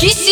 Кисть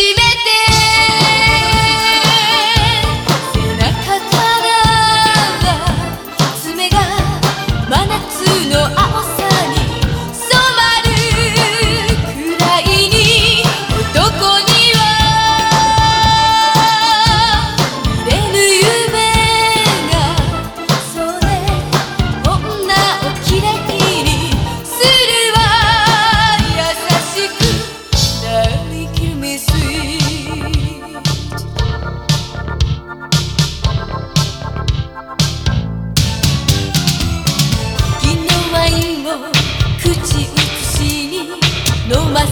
水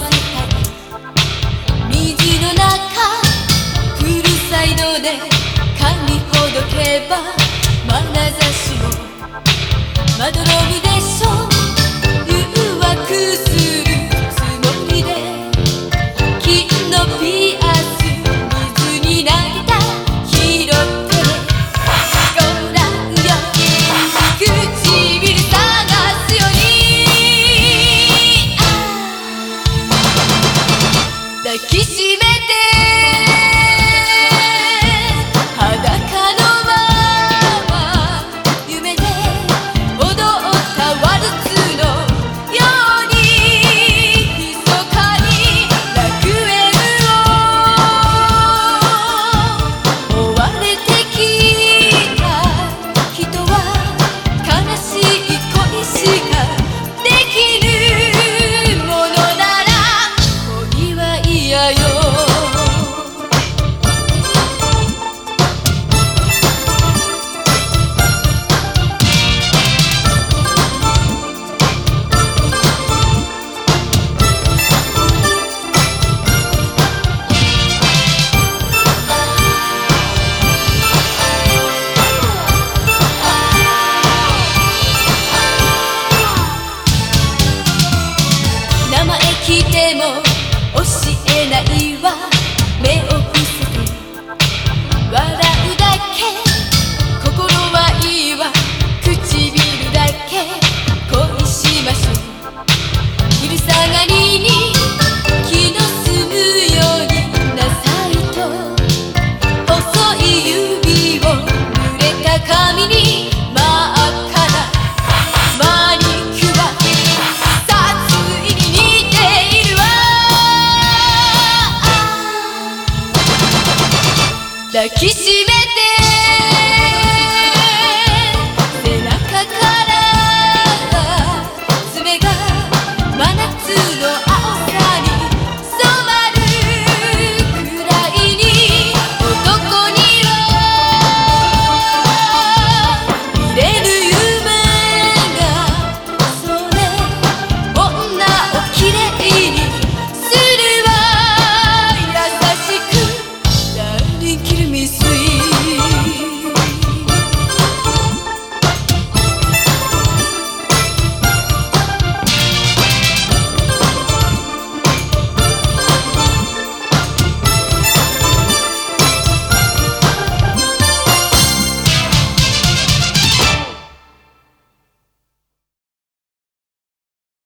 の中プルサイドで髪ほどけば眼差しをまどろ La kisime